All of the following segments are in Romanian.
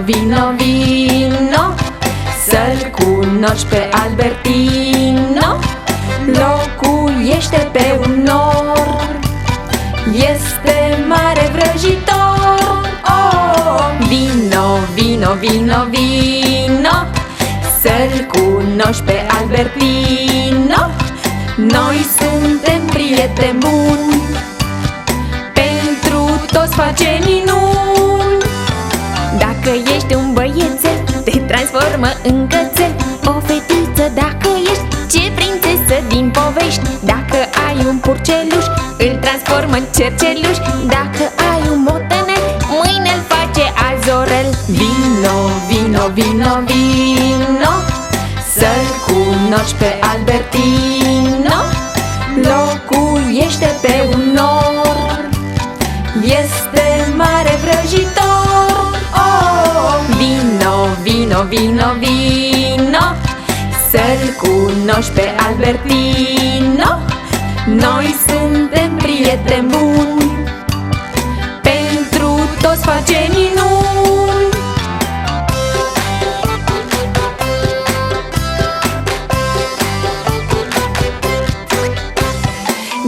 vino, vino Să-l cunoști pe Albertino. Locuiește pe un nor Este mare vrăjitor. Oh! Vino, vino, vino, vino Să-l cunoști pe Albertino. Noi suntem prieteni buni Pentru toți face minuni transformă în cățel. O fetiță dacă ești, ce prințesă din povești? Dacă ai un purceluș, îl transformă în cerceluș. Dacă ai un motanel, mâine îl face azorel. Vino, vino, vino, vino Să-l cunoști pe Albertino. Locuiește pe un nor. Este mare vrăjitor. oh! Vino, vino, vino, vino Să-l cunoști pe Albertino. Noi suntem prieteni buni Pentru toți face minuni.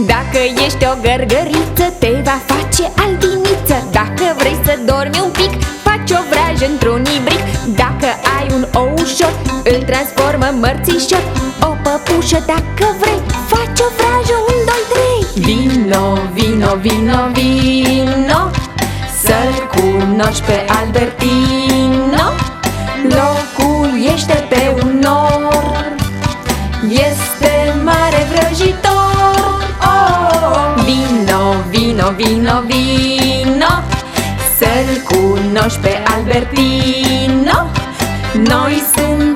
Dacă ești o gărgăriță, te va face albiniță. Dacă vrei să dormi un pic, faci o vrajă într-un ibric? Dacă ai un oușor, îl transformă în mărțișor. O păpușă dacă vrei, faci o vrajă, un, doi, trei. Vino, vino, vino, vino Să-l cunoști pe Albertino. Locuiește pe un nor Este mare vrăjitor. Oh! Vino, vino, vino, vino Să-l cunoști pe Albertino. Noi suntem